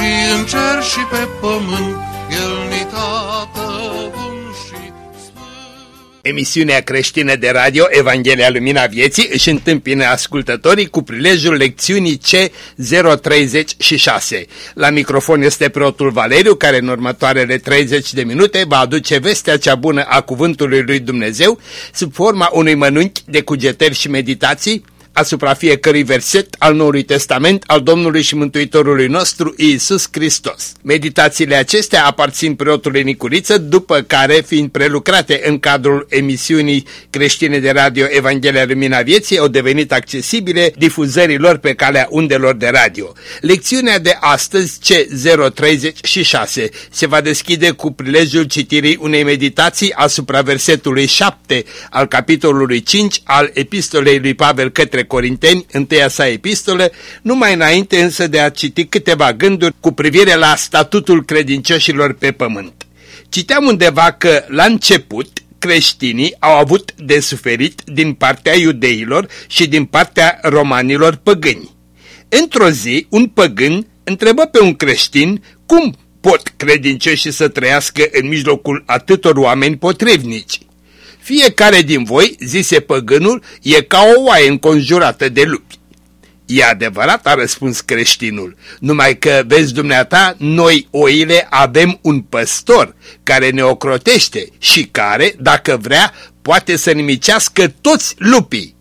și în cer și pe pământ, El ni tată Emisiunea creștină de radio Evanghelia Lumina Vieții își întâmpină ascultătorii cu prilejul lecțiunii C036. La microfon este preotul Valeriu, care în următoarele 30 de minute va aduce vestea cea bună a Cuvântului lui Dumnezeu sub forma unui mănânchi de cugetări și meditații asupra fiecărui verset al Noului Testament al Domnului și Mântuitorului nostru Iisus Hristos. Meditațiile acestea aparțin preotului Nicuriță, după care, fiind prelucrate în cadrul emisiunii creștine de radio Evanghelia Lumina Vieții, au devenit accesibile difuzărilor pe calea undelor de radio. Lecțiunea de astăzi, C036, se va deschide cu prilejul citirii unei meditații asupra versetului 7 al capitolului 5 al epistolei lui Pavel către Corinteni, întâia sa epistolă, numai înainte însă de a citi câteva gânduri cu privire la statutul credincioșilor pe pământ. Citeam undeva că, la început, creștinii au avut de suferit din partea iudeilor și din partea romanilor păgâni. Într-o zi, un păgân întrebă pe un creștin cum pot credincioșii să trăiască în mijlocul atâtor oameni potrivnici. Fiecare din voi, zise păgânul, e ca o oaie înconjurată de lupi. E adevărat, a răspuns creștinul, numai că, vezi dumneata, noi oile avem un păstor care ne ocrotește și care, dacă vrea, poate să nimicească toți lupii.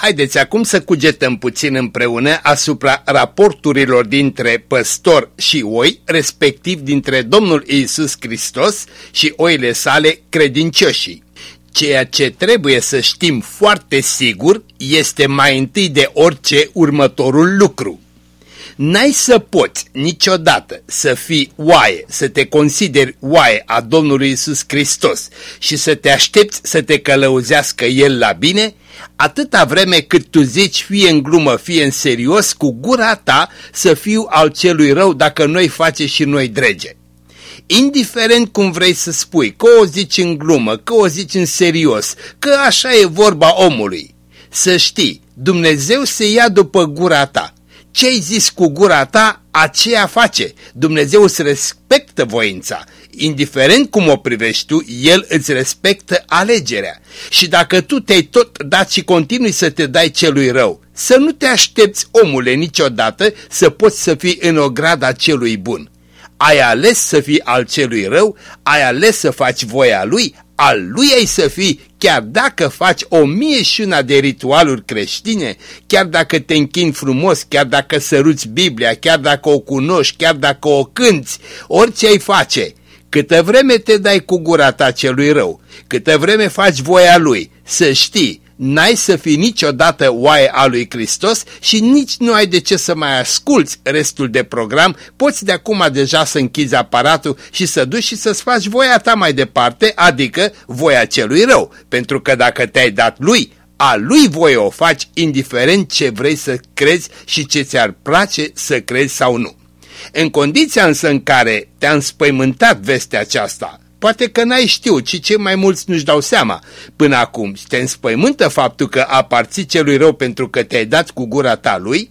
Haideți acum să cugetăm puțin împreună asupra raporturilor dintre păstor și oi, respectiv dintre Domnul Iisus Hristos și oile sale credincioșii. Ceea ce trebuie să știm foarte sigur este mai întâi de orice următorul lucru. N-ai să poți niciodată să fii oaie, să te consideri oaie a Domnului Isus Hristos și să te aștepți să te călăuzească El la bine, atâta vreme cât tu zici fie în glumă, fie în serios, cu gura ta să fiu al celui rău dacă noi face și noi drege indiferent cum vrei să spui, că o zici în glumă, că o zici în serios, că așa e vorba omului, să știi, Dumnezeu se ia după gura ta. Ce ai zis cu gura ta, aceea face. Dumnezeu îți respectă voința. Indiferent cum o privești tu, El îți respectă alegerea. Și dacă tu te-ai tot dat și continui să te dai celui rău, să nu te aștepți, omule, niciodată să poți să fii în ograda celui bun ai ales să fii al celui rău, ai ales să faci voia lui, al lui ai să fii, chiar dacă faci o mie și una de ritualuri creștine, chiar dacă te închini frumos, chiar dacă săruți Biblia, chiar dacă o cunoști, chiar dacă o cânți, orice ai face, câtă vreme te dai cu gura ta celui rău, câtă vreme faci voia lui, să știi, n-ai să fii niciodată oaie a lui Hristos și nici nu ai de ce să mai asculți restul de program, poți de acum deja să închizi aparatul și să duci și să-ți faci voia ta mai departe, adică voia celui rău, pentru că dacă te-ai dat lui, a lui voie o faci indiferent ce vrei să crezi și ce ți-ar place să crezi sau nu. În condiția însă în care te-a înspăimântat vestea aceasta, Poate că n-ai știut, ci cei mai mulți nu-și dau seama. Până acum te înspăimântă faptul că aparții celui rău pentru că te-ai dat cu gura ta lui?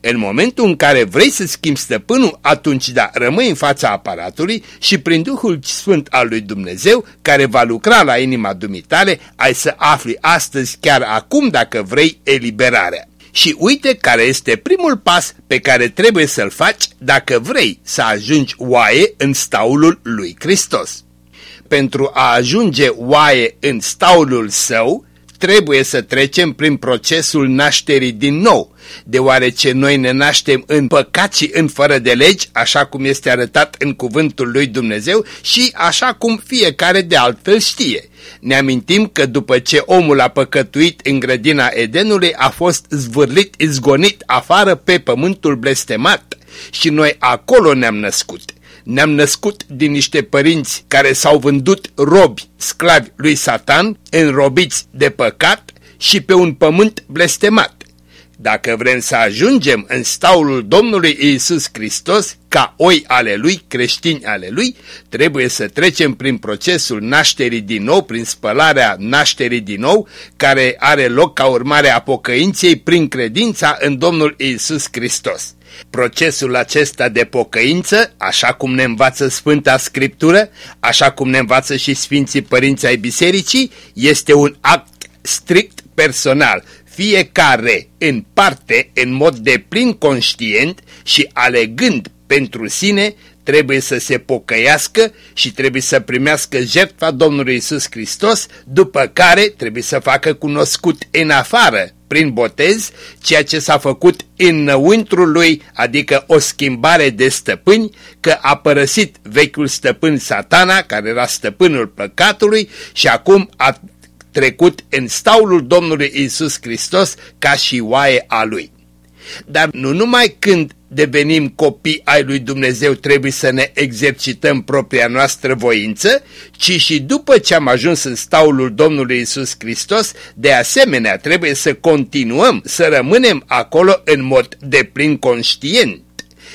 În momentul în care vrei să schimbi stăpânul, atunci da, rămâi în fața aparatului și prin Duhul Sfânt al lui Dumnezeu, care va lucra la inima dumitale, ai să afli astăzi, chiar acum, dacă vrei, eliberarea. Și uite care este primul pas pe care trebuie să-l faci dacă vrei să ajungi oaie în staulul lui Hristos pentru a ajunge oaie în staulul său, trebuie să trecem prin procesul nașterii din nou, deoarece noi ne naștem în păcat și în fără de legi, așa cum este arătat în cuvântul lui Dumnezeu și așa cum fiecare de altfel știe. Ne amintim că după ce omul a păcătuit în grădina Edenului, a fost zvârlit, izgonit afară pe pământul blestemat și noi acolo ne-am născut. Ne-am născut din niște părinți care s-au vândut robi, sclavi lui Satan, înrobiți de păcat și pe un pământ blestemat. Dacă vrem să ajungem în staulul Domnului Iisus Hristos, ca oi ale Lui, creștini ale Lui, trebuie să trecem prin procesul nașterii din nou, prin spălarea nașterii din nou, care are loc ca urmare a pocăinței prin credința în Domnul Iisus Hristos. Procesul acesta de pocăință, așa cum ne învață Sfânta Scriptură, așa cum ne învață și Sfinții Părinți ai Bisericii, este un act strict personal, fiecare în parte, în mod de plin conștient și alegând pentru sine, trebuie să se pocăiască și trebuie să primească jertfa Domnului Isus Hristos, după care trebuie să facă cunoscut în afară, prin botez, ceea ce s-a făcut înăuntru lui, adică o schimbare de stăpâni, că a părăsit vechiul stăpân satana, care era stăpânul păcatului, și acum a trecut în staulul Domnului Isus Hristos ca și oaie a lui. Dar nu numai când devenim copii ai lui Dumnezeu trebuie să ne exercităm propria noastră voință, ci și după ce am ajuns în staulul Domnului Isus Hristos, de asemenea trebuie să continuăm să rămânem acolo în mod deplin conștient.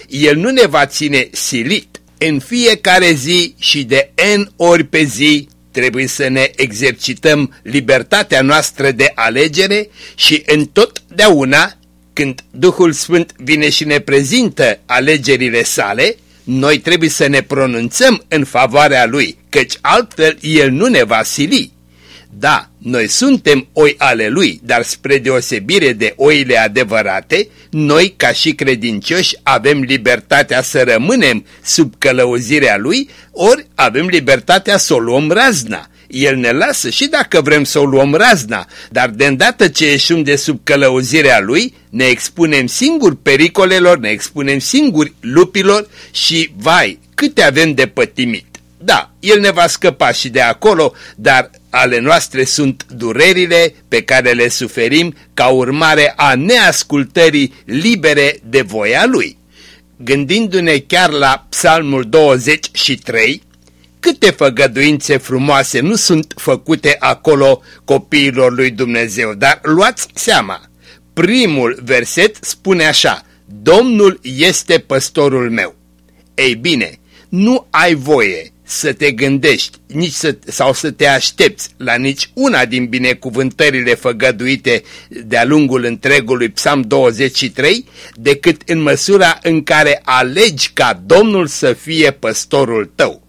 El nu ne va ține silit. În fiecare zi și de N ori pe zi trebuie să ne exercităm libertatea noastră de alegere și întotdeauna când Duhul Sfânt vine și ne prezintă alegerile sale, noi trebuie să ne pronunțăm în favoarea Lui, căci altfel El nu ne va sili. Da, noi suntem oi ale Lui, dar spre deosebire de oile adevărate, noi, ca și credincioși, avem libertatea să rămânem sub călăuzirea Lui, ori avem libertatea să o luăm razna. El ne lasă și dacă vrem să o luăm razna, dar de îndată ce ieșim de sub călăuzirea Lui, ne expunem singuri pericolelor, ne expunem singuri lupilor și, vai, câte avem de pătimit. Da, El ne va scăpa și de acolo, dar ale noastre sunt durerile pe care le suferim ca urmare a neascultării libere de voia Lui. Gândindu-ne chiar la Psalmul 23, câte făgăduințe frumoase nu sunt făcute acolo copiilor lui Dumnezeu, dar luați seama, primul verset spune așa, Domnul este păstorul meu. Ei bine, nu ai voie să te gândești nici să, sau să te aștepți la nici una din binecuvântările făgăduite de-a lungul întregului Psalm 23, decât în măsura în care alegi ca Domnul să fie păstorul tău.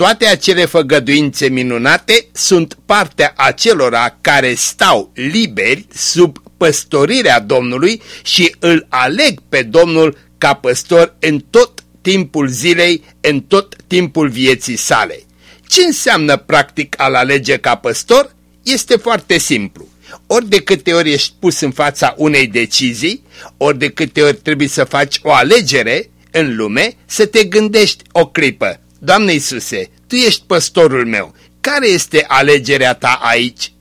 Toate acele făgăduințe minunate sunt partea acelora care stau liberi sub păstorirea Domnului și îl aleg pe Domnul ca păstor în tot timpul zilei, în tot timpul vieții sale. Ce înseamnă practic al alege ca păstor? Este foarte simplu. Ori de câte ori ești pus în fața unei decizii, ori de câte ori trebuie să faci o alegere în lume, să te gândești o clipă. Doamne Iisuse, Tu ești păstorul meu, care este alegerea Ta aici?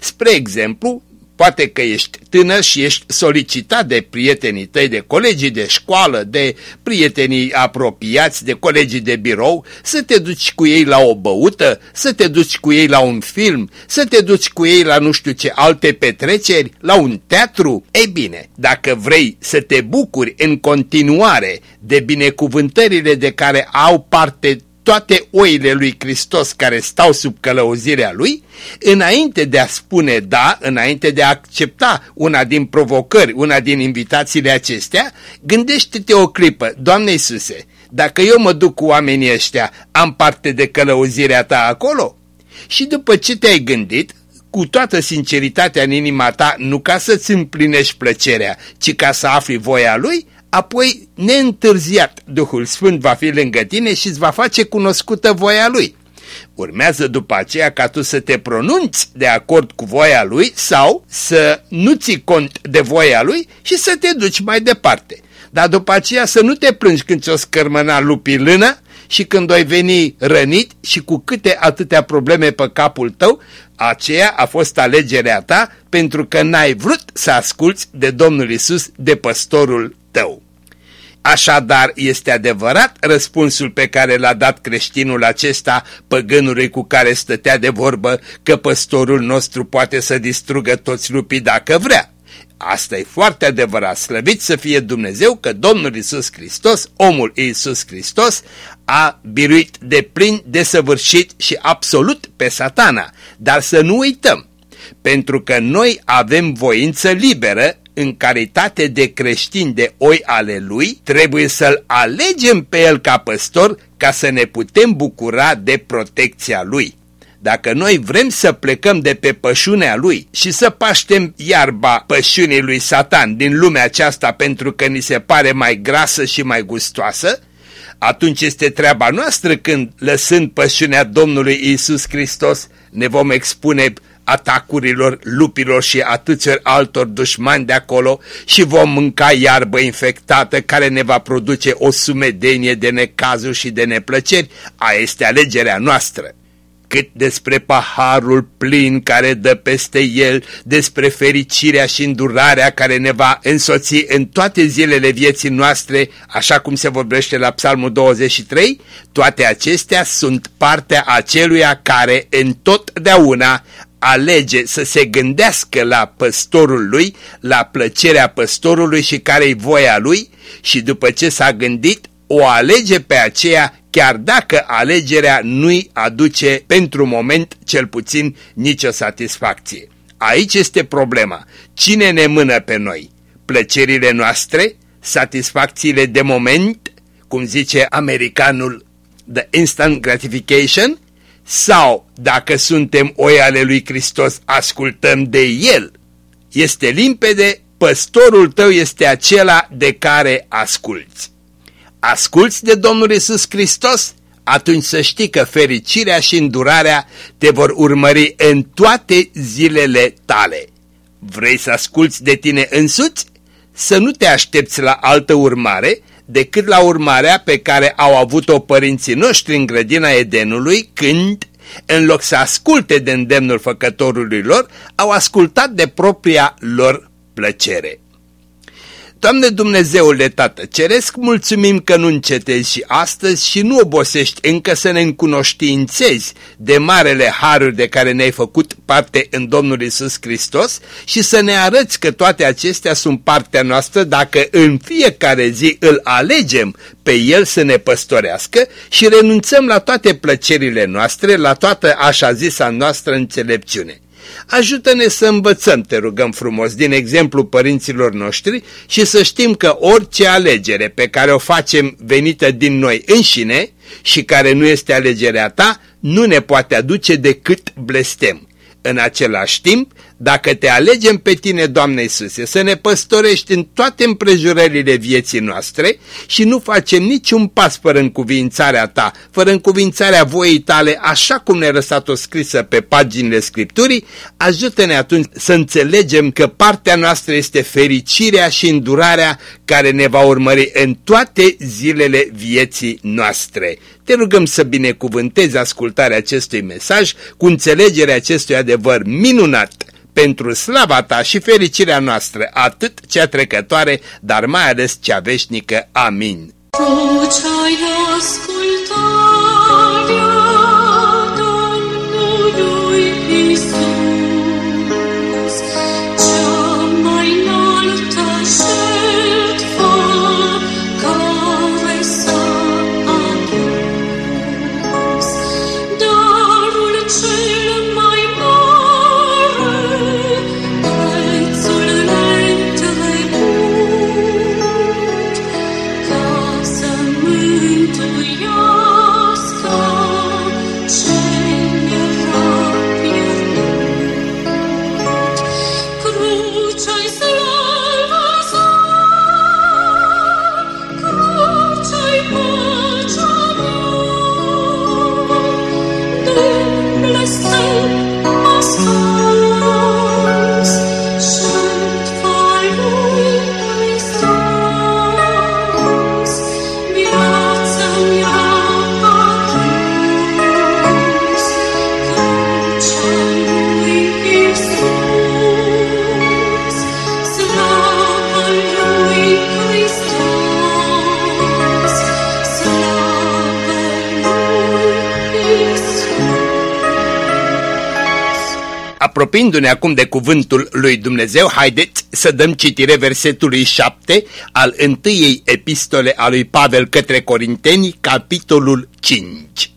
Spre exemplu, Poate că ești tânăr și ești solicitat de prietenii tăi, de colegii de școală, de prietenii apropiați, de colegii de birou, să te duci cu ei la o băută, să te duci cu ei la un film, să te duci cu ei la nu știu ce alte petreceri, la un teatru. Ei bine, dacă vrei să te bucuri în continuare de binecuvântările de care au parte toate oile lui Hristos care stau sub călăuzirea lui, înainte de a spune da, înainte de a accepta una din provocări, una din invitațiile acestea, gândește-te o clipă, Doamne Iisuse, dacă eu mă duc cu oamenii ăștia, am parte de călăuzirea ta acolo? Și după ce te-ai gândit, cu toată sinceritatea în inima ta, nu ca să-ți împlinești plăcerea, ci ca să afli voia lui, apoi neîntârziat Duhul Sfânt va fi lângă tine și îți va face cunoscută voia Lui. Urmează după aceea ca tu să te pronunți de acord cu voia lui sau să nu ții cont de voia lui și să te duci mai departe. Dar după aceea să nu te plângi când ți-o scărmăna lupii lână și când ai veni rănit și cu câte atâtea probleme pe capul tău, aceea a fost alegerea ta pentru că n-ai vrut să asculți de Domnul Isus, de păstorul tău. Așadar, este adevărat răspunsul pe care l-a dat creștinul acesta păgânului cu care stătea de vorbă că păstorul nostru poate să distrugă toți lupii dacă vrea. Asta e foarte adevărat, slăvit să fie Dumnezeu că Domnul Isus Hristos, omul Isus Hristos, a biruit de plin, desăvârșit și absolut pe satana. Dar să nu uităm, pentru că noi avem voință liberă în caritate de creștini de oi ale lui, trebuie să-l alegem pe el ca păstor ca să ne putem bucura de protecția lui. Dacă noi vrem să plecăm de pe pășunea lui și să paștem iarba pășunii lui Satan din lumea aceasta pentru că ni se pare mai grasă și mai gustoasă, atunci este treaba noastră când, lăsând pășunea Domnului Isus Hristos, ne vom expune atacurilor lupilor și atâților altor dușmani de acolo și vom mânca iarbă infectată care ne va produce o sumedenie de necazuri și de neplăceri, a este alegerea noastră. Cât despre paharul plin care dă peste el, despre fericirea și îndurarea care ne va însoți în toate zilele vieții noastre, așa cum se vorbește la Psalmul 23, toate acestea sunt partea aceluia care întotdeauna alege să se gândească la păstorul lui, la plăcerea păstorului și care-i voia lui și după ce s-a gândit, o alege pe aceea chiar dacă alegerea nu-i aduce pentru moment cel puțin nicio satisfacție. Aici este problema. Cine ne mână pe noi? Plăcerile noastre? Satisfacțiile de moment? Cum zice americanul the instant gratification? Sau, dacă suntem oi ale lui Hristos, ascultăm de El? Este limpede, păstorul tău este acela de care asculți asculți de Domnul Isus Hristos, atunci să știi că fericirea și îndurarea te vor urmări în toate zilele tale. Vrei să asculți de tine însuți? Să nu te aștepți la altă urmare decât la urmarea pe care au avut-o părinții noștri în grădina Edenului când, în loc să asculte de îndemnul făcătorului lor, au ascultat de propria lor plăcere. Doamne Dumnezeule Tată, ceresc mulțumim că nu încetezi și astăzi și nu obosești încă să ne încunoștiințezi de marele haruri de care ne-ai făcut parte în Domnul Isus Hristos și să ne arăți că toate acestea sunt partea noastră dacă în fiecare zi îl alegem pe El să ne păstorească și renunțăm la toate plăcerile noastre, la toată așa zisa noastră înțelepciune. Ajută-ne să învățăm, te rugăm frumos, din exemplu părinților noștri și să știm că orice alegere pe care o facem venită din noi înșine și care nu este alegerea ta, nu ne poate aduce decât blestem. În același timp, dacă te alegem pe tine, Doamne Iisuse, să ne păstorești în toate împrejurările vieții noastre și nu facem niciun pas fără încuvințarea ta, fără încuvințarea voii tale, așa cum ne-a lăsat-o scrisă pe paginile Scripturii, ajută-ne atunci să înțelegem că partea noastră este fericirea și îndurarea care ne va urmări în toate zilele vieții noastre. Te rugăm să binecuvântezi ascultarea acestui mesaj cu înțelegerea acestui adevăr minunat pentru slava ta și fericirea noastră, atât cea trecătoare, dar mai ales cea veșnică. Amin. Tu ce-ai Apropiindu-ne acum de cuvântul lui Dumnezeu, haideți să dăm citire versetului 7 al întâiei epistole a lui Pavel către Corinteni, capitolul 5.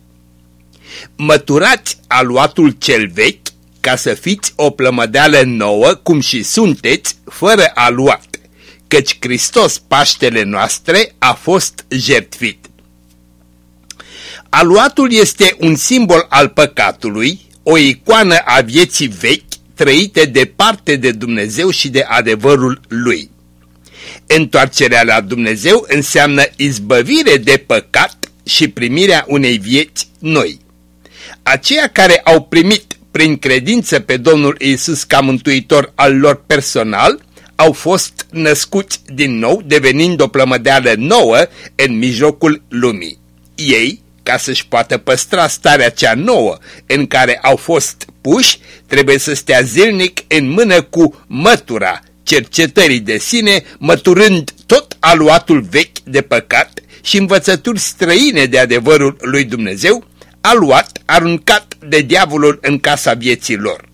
Măturați aluatul cel vechi ca să fiți o plămădeală nouă, cum și sunteți, fără aluat, căci Hristos, Paștele noastre, a fost jertfit. Aluatul este un simbol al păcatului, o icoană a vieții vechi, trăite departe de Dumnezeu și de adevărul Lui. Întoarcerea la Dumnezeu înseamnă izbăvire de păcat și primirea unei vieți noi. Aceia care au primit prin credință pe Domnul Isus ca mântuitor al lor personal, au fost născuți din nou, devenind o plămădeală nouă în mijlocul lumii. Ei, ca să-și poată păstra starea cea nouă în care au fost puși, trebuie să stea zilnic în mână cu mătura cercetării de sine, măturând tot aluatul vechi de păcat și învățături străine de adevărul lui Dumnezeu, aluat, aruncat de diavolul în casa vieții lor.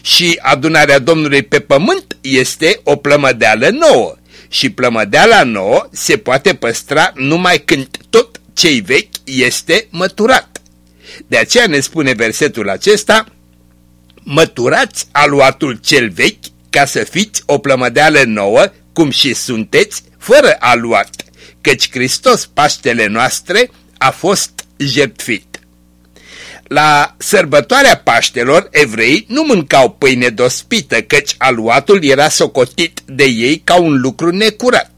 Și adunarea Domnului pe pământ este o plămădeală nouă și plămădeala nouă se poate păstra numai când tot cei vechi este măturat. De aceea ne spune versetul acesta, măturați aluatul cel vechi ca să fiți o plămădeală nouă, cum și sunteți, fără aluat, căci Hristos, Paștele noastre, a fost jertfit. La sărbătoarea Paștelor, evrei nu mâncau pâine dospită, căci aluatul era socotit de ei ca un lucru necurat.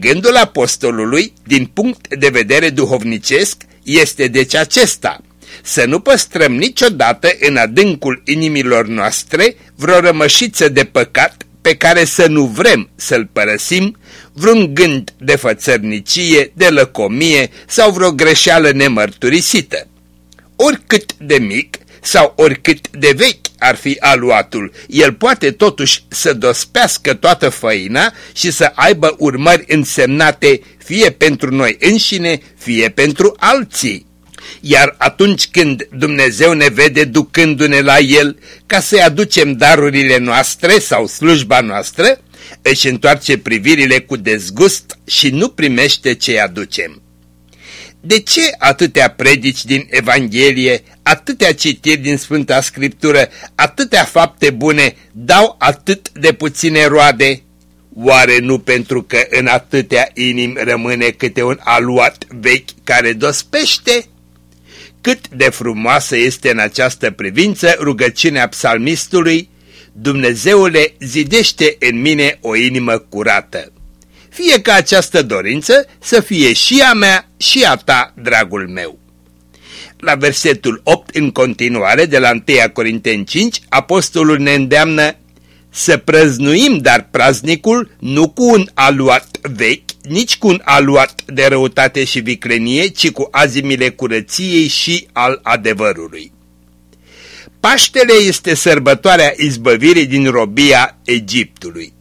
Gândul apostolului, din punct de vedere duhovnicesc, este deci acesta, să nu păstrăm niciodată în adâncul inimilor noastre vreo rămășiță de păcat pe care să nu vrem să-l părăsim, vreun gând de fățărnicie, de lăcomie sau vreo greșeală nemărturisită. Oricât de mic sau oricât de vechi ar fi aluatul, el poate totuși să dospească toată făina și să aibă urmări însemnate fie pentru noi înșine, fie pentru alții. Iar atunci când Dumnezeu ne vede ducându-ne la El ca să-i aducem darurile noastre sau slujba noastră, își întoarce privirile cu dezgust și nu primește ce aducem. De ce atâtea predici din Evanghelie, atâtea citiri din Sfânta Scriptură, atâtea fapte bune dau atât de puține roade? Oare nu pentru că în atâtea inimi rămâne câte un aluat vechi care dospește? Cât de frumoasă este în această privință rugăciunea psalmistului, Dumnezeule zidește în mine o inimă curată. Fie ca această dorință să fie și a mea și a ta, dragul meu. La versetul 8 în continuare de la 1 Corinteni 5, apostolul ne îndeamnă să prăznuim dar praznicul nu cu un aluat vechi, nici cu un aluat de răutate și viclenie, ci cu azimile curăției și al adevărului. Paștele este sărbătoarea izbăvirii din robia Egiptului.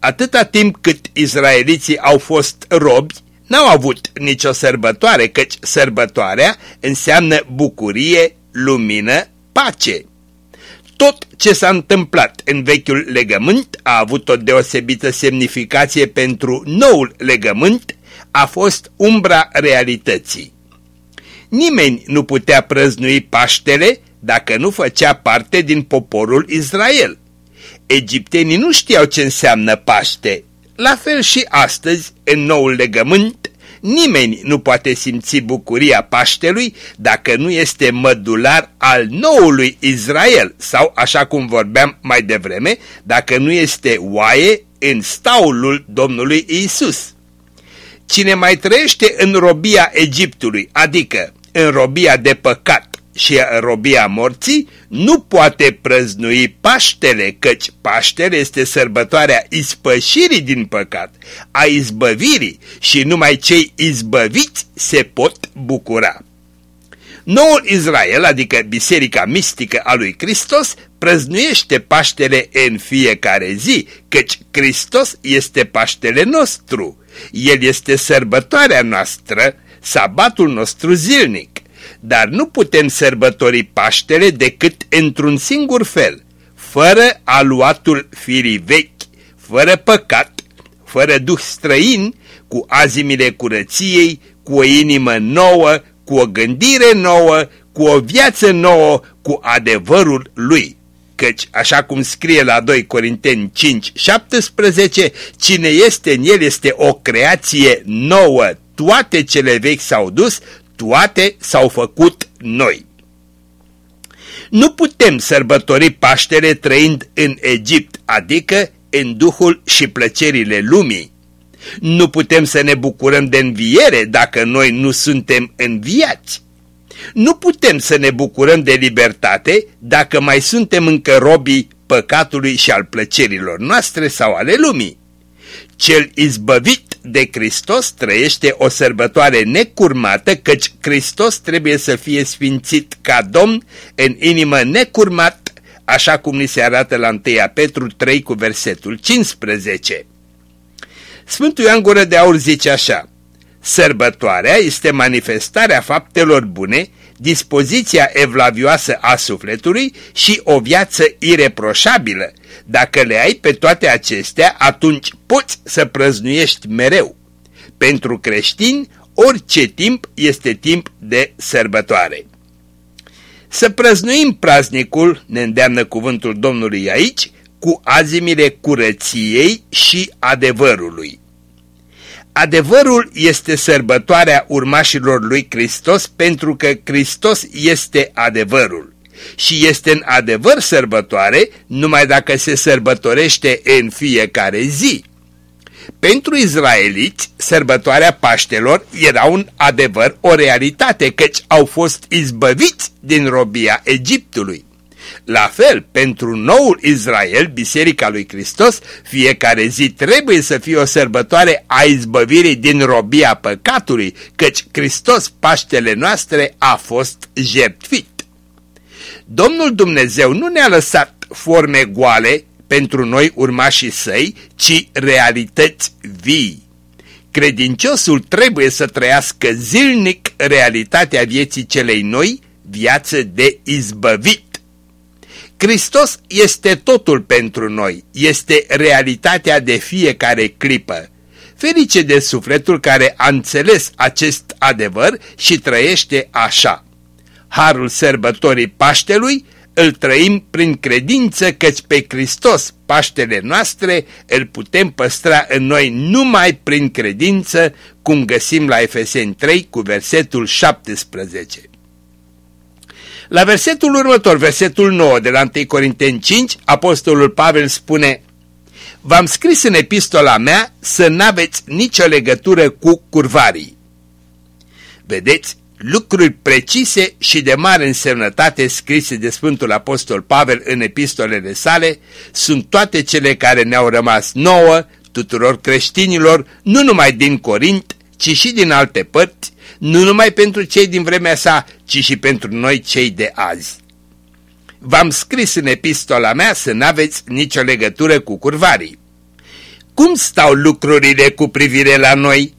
Atâta timp cât izraeliții au fost robi, n-au avut nicio sărbătoare, căci sărbătoarea înseamnă bucurie, lumină, pace. Tot ce s-a întâmplat în vechiul legământ a avut o deosebită semnificație pentru noul legământ, a fost umbra realității. Nimeni nu putea prăznui Paștele dacă nu făcea parte din poporul Israel. Egiptenii nu știau ce înseamnă Paște. La fel și astăzi, în noul legământ, nimeni nu poate simți bucuria Paștelui dacă nu este mădular al noului Israel sau, așa cum vorbeam mai devreme, dacă nu este oaie în staulul Domnului Isus. Cine mai trăiește în robia Egiptului, adică în robia de păcat, și robia morții, nu poate prăznui Paștele, căci Paștele este sărbătoarea ispășirii din păcat, a izbăvirii și numai cei izbăviți se pot bucura. Noul Israel, adică biserica mistică a lui Hristos, prăznuiește Paștele în fiecare zi, căci Hristos este Paștele nostru. El este sărbătoarea noastră, sabatul nostru zilnic. Dar nu putem sărbători Paștele decât într-un singur fel, fără aluatul firii vechi, fără păcat, fără duh străin, cu azimile curăției, cu o inimă nouă, cu o gândire nouă, cu o viață nouă, cu adevărul lui. Căci, așa cum scrie la 2 Corinteni 5, 17, cine este în el este o creație nouă, toate cele vechi s-au dus, toate s-au făcut noi. Nu putem sărbători Paștele trăind în Egipt, adică în duhul și plăcerile lumii. Nu putem să ne bucurăm de înviere dacă noi nu suntem înviați. Nu putem să ne bucurăm de libertate dacă mai suntem încă robii păcatului și al plăcerilor noastre sau ale lumii. Cel izbăvit de Hristos trăiește o sărbătoare necurmată, căci Hristos trebuie să fie sfințit ca Domn în inimă necurmat, așa cum ni se arată la 1 Petru 3 cu versetul 15. Sfântul Ioan Gură de Aur zice așa, Sărbătoarea este manifestarea faptelor bune, dispoziția evlavioasă a sufletului și o viață ireproșabilă. Dacă le ai pe toate acestea, atunci poți să prăznuiești mereu. Pentru creștini, orice timp este timp de sărbătoare. Să prăznuim praznicul, ne îndeamnă cuvântul Domnului aici, cu azimile curăției și adevărului. Adevărul este sărbătoarea urmașilor lui Hristos pentru că Hristos este adevărul. Și este în adevăr sărbătoare numai dacă se sărbătorește în fiecare zi. Pentru izraeliți, sărbătoarea Paștelor era un adevăr, o realitate, căci au fost izbăviți din robia Egiptului. La fel, pentru noul Israel, Biserica lui Hristos, fiecare zi trebuie să fie o sărbătoare a izbăvirii din robia păcatului, căci Hristos, Paștele noastre, a fost jertfit. Domnul Dumnezeu nu ne-a lăsat forme goale pentru noi urmașii săi, ci realități vii. Credinciosul trebuie să trăiască zilnic realitatea vieții celei noi, viață de izbăvit. Hristos este totul pentru noi, este realitatea de fiecare clipă. Ferice de sufletul care a înțeles acest adevăr și trăiește așa. Harul sărbătorii Paștelui îl trăim prin credință căci pe Hristos, Paștele noastre, îl putem păstra în noi numai prin credință, cum găsim la Efeseni 3 cu versetul 17. La versetul următor, versetul 9 de la 1 Corinteni 5, apostolul Pavel spune V-am scris în epistola mea să n-aveți nicio legătură cu curvarii. Vedeți, lucruri precise și de mare însemnătate scrise de Sfântul Apostol Pavel în epistolele sale sunt toate cele care ne-au rămas nouă, tuturor creștinilor, nu numai din Corint, ci și din alte părți, nu numai pentru cei din vremea sa, ci și pentru noi cei de azi. V-am scris în epistola mea să n-aveți nicio legătură cu curvarii. Cum stau lucrurile cu privire la noi?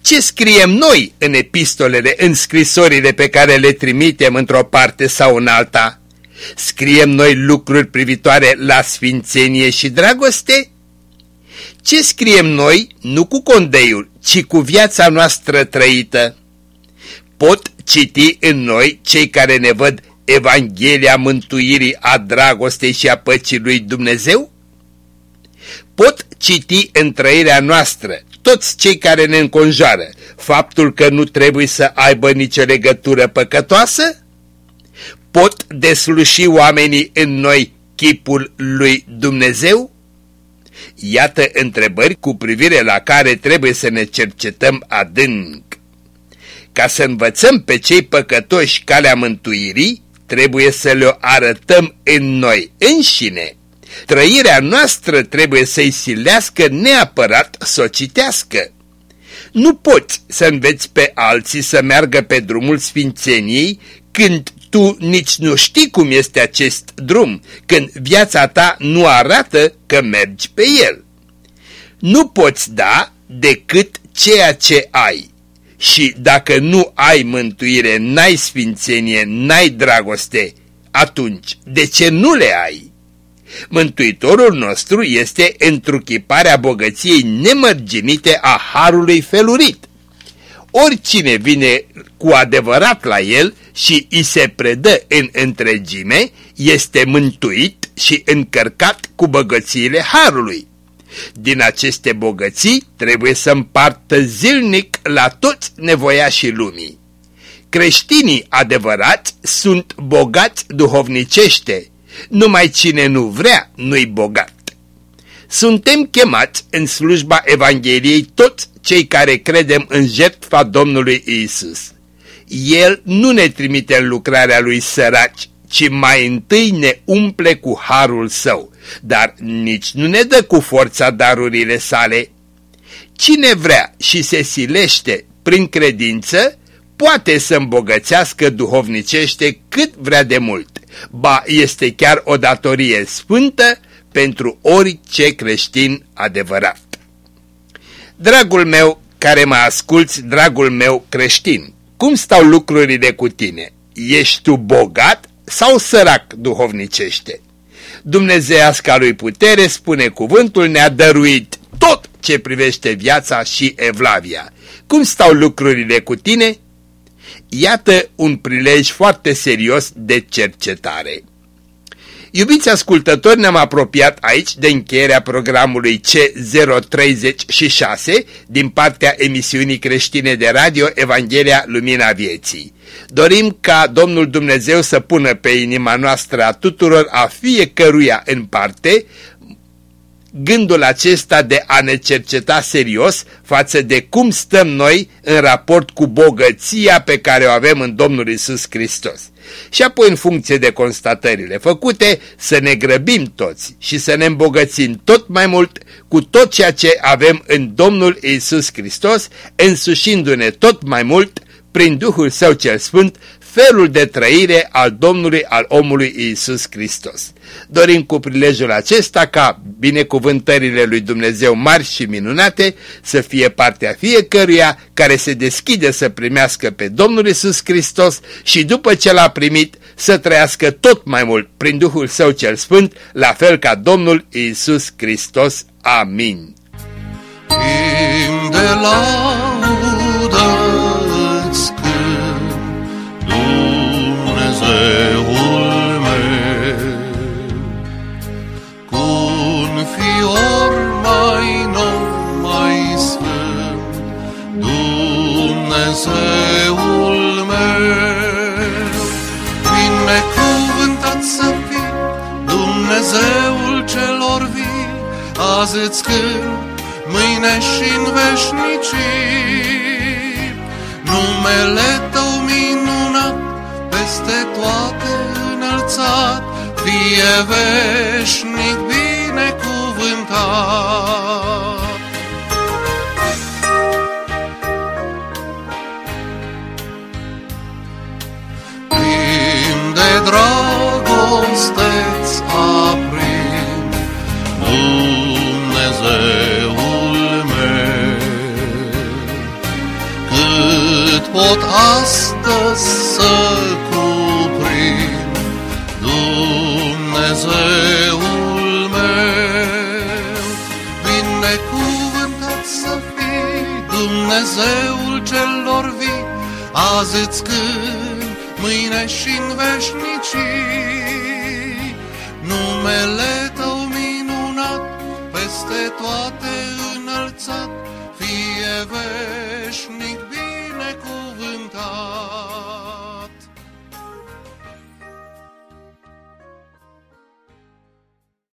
Ce scriem noi în epistolele, în scrisorile pe care le trimitem într-o parte sau în alta? Scriem noi lucruri privitoare la sfințenie și dragoste? Ce scriem noi, nu cu condeiul, ci cu viața noastră trăită? Pot citi în noi, cei care ne văd, Evanghelia mântuirii a dragostei și a păcii lui Dumnezeu? Pot citi în trăirea noastră, toți cei care ne înconjoară, faptul că nu trebuie să aibă nicio legătură păcătoasă? Pot desluși oamenii în noi chipul lui Dumnezeu? Iată întrebări cu privire la care trebuie să ne cercetăm adânc. Ca să învățăm pe cei păcătoși calea mântuirii, trebuie să le arătăm în noi înșine. Trăirea noastră trebuie să-i silească neapărat să o citească. Nu poți să înveți pe alții să meargă pe drumul sfințeniei când tu nici nu știi cum este acest drum, când viața ta nu arată că mergi pe el. Nu poți da decât ceea ce ai Și dacă nu ai mântuire, n-ai sfințenie, n-ai dragoste, atunci de ce nu le ai? Mântuitorul nostru este întruchiparea bogăției nemărginite a Harului felurit. Oricine vine cu adevărat la el și îi se predă în întregime, este mântuit și încărcat cu bogățiile Harului. Din aceste bogății trebuie să împartă zilnic la toți nevoiașii lumii. Creștinii adevărați sunt bogați duhovnicește, numai cine nu vrea nu-i bogat. Suntem chemați în slujba Evangheliei toți cei care credem în jertfa Domnului Isus. El nu ne trimite în lucrarea lui săraci, ci mai întâi ne umple cu harul său, dar nici nu ne dă cu forța darurile sale. Cine vrea și se silește prin credință, poate să îmbogățească duhovnicește cât vrea de mult, ba este chiar o datorie sfântă pentru orice creștin adevărat. Dragul meu care mă asculți, dragul meu creștin, cum stau lucrurile cu tine? Ești tu bogat sau sărac duhovnicește? Dumnezeiasca lui putere, spune cuvântul, ne-a dăruit tot ce privește viața și evlavia. Cum stau lucrurile cu tine? Iată un prilej foarte serios de cercetare. Iubiți ascultători, ne-am apropiat aici de încheierea programului C036 din partea emisiunii creștine de radio Evanghelia Lumina Vieții. Dorim ca Domnul Dumnezeu să pună pe inima noastră a tuturor, a fiecăruia în parte, gândul acesta de a ne cerceta serios față de cum stăm noi în raport cu bogăția pe care o avem în Domnul Isus Hristos. Și apoi, în funcție de constatările făcute, să ne grăbim toți și să ne îmbogățim tot mai mult cu tot ceea ce avem în Domnul Isus Hristos, însușindu-ne tot mai mult prin Duhul Său cel Sfânt felul de trăire al Domnului, al omului Iisus Hristos. Dorim cu prilejul acesta ca binecuvântările lui Dumnezeu mari și minunate să fie partea fiecăruia care se deschide să primească pe Domnul Iisus Hristos și după ce l-a primit să trăiască tot mai mult prin Duhul Său cel Sfânt, la fel ca Domnul Iisus Hristos. Amin. Timp de laudă azi îți cânt, mâine și în veșnicii, numele Tău minunat, peste toate înălțat, fie veșnic binecuvântat. Astăzi să cuprind, Dumnezeul meu, binecuvântat să fii, Dumnezeul celor vii, azi îți cânt, mâine și în veșnicii.